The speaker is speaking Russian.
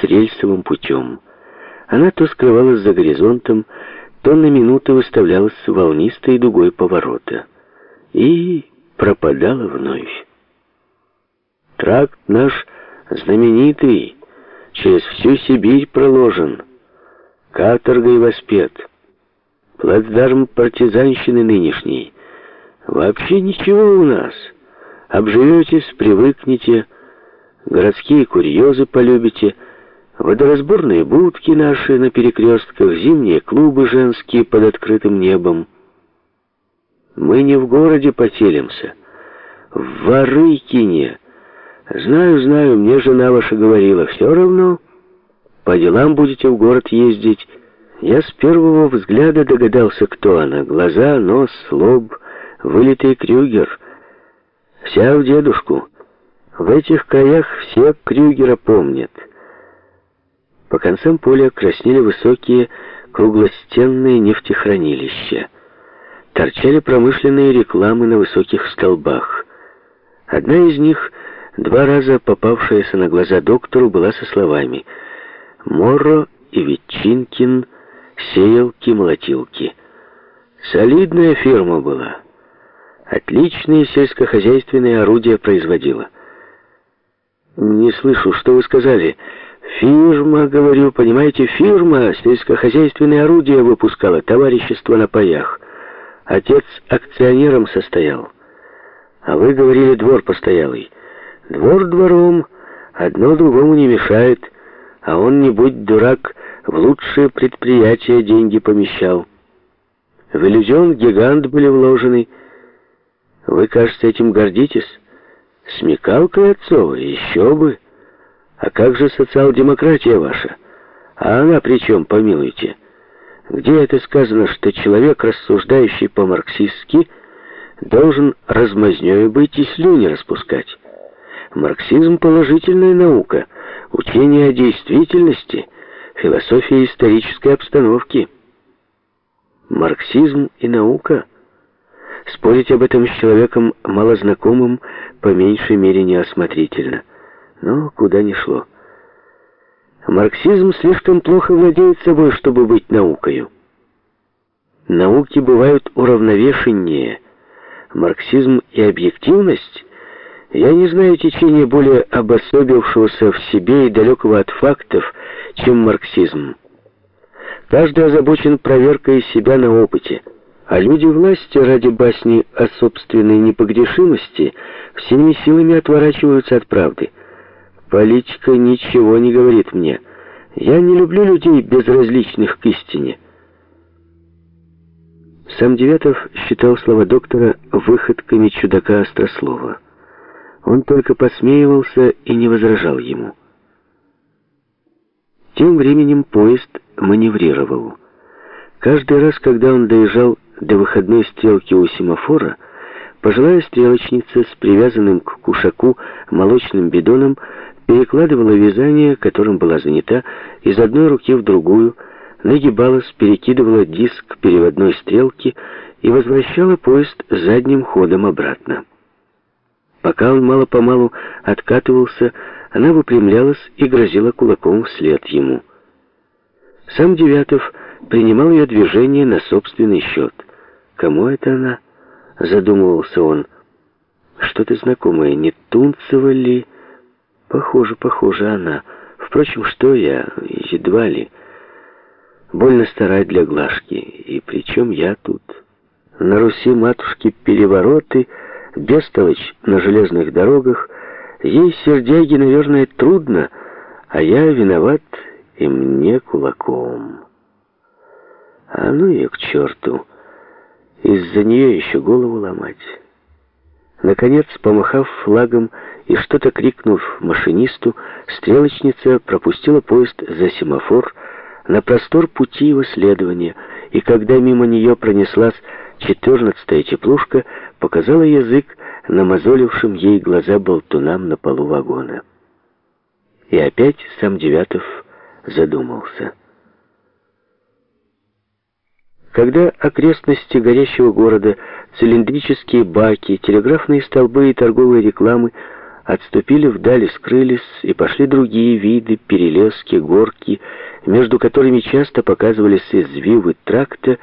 с рельсовым путем. Она то скрывалась за горизонтом, то на минуты выставлялась волнистой дугой поворота. И пропадала вновь. Тракт наш знаменитый, через всю Сибирь проложен, каторгой воспет. Плацдарм партизанщины нынешней. Вообще ничего у нас. Обживетесь, привыкнете, городские курьезы полюбите, водоразборные будки наши на перекрестках, зимние клубы женские под открытым небом. Мы не в городе поселимся, в Ворыкине. Знаю, знаю, мне жена ваша говорила, все равно по делам будете в город ездить. Я с первого взгляда догадался, кто она. Глаза, нос, лоб, вылитый Крюгер. Вся в дедушку. В этих краях все Крюгера помнят. По концам поля краснели высокие круглостенные нефтехранилища. Торчали промышленные рекламы на высоких столбах. Одна из них, два раза попавшаяся на глаза доктору, была со словами «Моро и Ветчинкин, сеялки-молотилки». Солидная фирма была. Отличные сельскохозяйственные орудия производила. «Не слышу, что вы сказали?» Фирма, говорю, понимаете, фирма сельскохозяйственные орудия выпускала, товарищество на паях. Отец акционером состоял. А вы говорили, двор постоялый. Двор двором, одно другому не мешает, а он, не будь дурак, в лучшие предприятия деньги помещал. В иллюзион гигант были вложены. Вы, кажется, этим гордитесь. Смекалкой отцова, еще бы. А как же социал-демократия ваша? А она при чем, помилуйте? Где это сказано, что человек, рассуждающий по-марксистски, должен размазнёй быть и слюни распускать? Марксизм — положительная наука, учение о действительности, философия исторической обстановки. Марксизм и наука. Спорить об этом с человеком малознакомым по меньшей мере неосмотрительно но куда ни шло. Марксизм слишком плохо владеет собой, чтобы быть наукою. Науки бывают уравновешеннее. Марксизм и объективность я не знаю течения более обособившегося в себе и далекого от фактов, чем марксизм. Каждый озабочен проверкой себя на опыте, а люди власти ради басни о собственной непогрешимости всеми силами отворачиваются от правды. Политика ничего не говорит мне. Я не люблю людей, безразличных к истине. Сам Девятов считал слова доктора выходками чудака Острослова. Он только посмеивался и не возражал ему. Тем временем поезд маневрировал. Каждый раз, когда он доезжал до выходной стрелки у семафора, пожилая стрелочница с привязанным к кушаку молочным бидоном перекладывала вязание, которым была занята, из одной руки в другую, нагибалась, перекидывала диск переводной стрелки и возвращала поезд задним ходом обратно. Пока он мало-помалу откатывался, она выпрямлялась и грозила кулаком вслед ему. Сам Девятов принимал ее движение на собственный счет. «Кому это она?» — задумывался он. «Что-то знакомое, не Тунцева ли?» Похоже, похоже она. Впрочем, что я, едва ли. Больно старать для Глашки. И причем я тут. На Руси матушки перевороты, бестолочь на железных дорогах. Ей, сердяги, наверное, трудно, а я виноват и мне кулаком. А ну ее к черту. Из-за нее еще голову ломать. Наконец, помахав флагом и что-то крикнув машинисту, стрелочница пропустила поезд за семафор на простор пути его следования, и когда мимо нее пронеслась четырнадцатая теплушка, показала язык намазолившим ей глаза болтунам на полу вагона. И опять сам Девятов задумался. Когда окрестности горящего города, цилиндрические баки, телеграфные столбы и торговые рекламы отступили вдали, скрылись, и пошли другие виды, перелески, горки, между которыми часто показывались извивы тракта,